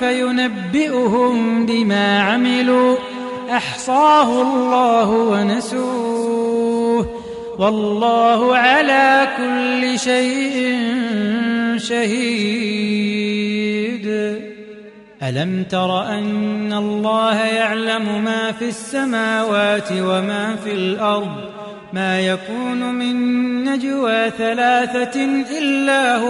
فينبئهم بما عملوا. أحصاه الله ونسوه. والله على كل شيء شهيد. ألم تر أن الله يعلم ما في السماوات وما في الأرض؟ ما يكون من نجوى ثلاثة إلا هو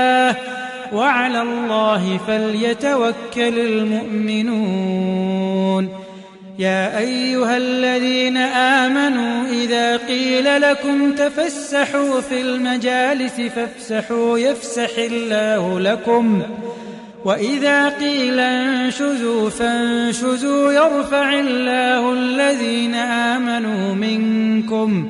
وعلى الله فليتوكل المؤمنون. يا أيها الذين آمنوا إذا قيل لكم تفسحوا في المجالس فافسحوا يفسح الله لكم. وإذا قيل انشزوا فانشزوا يرفع الله الذين آمنوا منكم.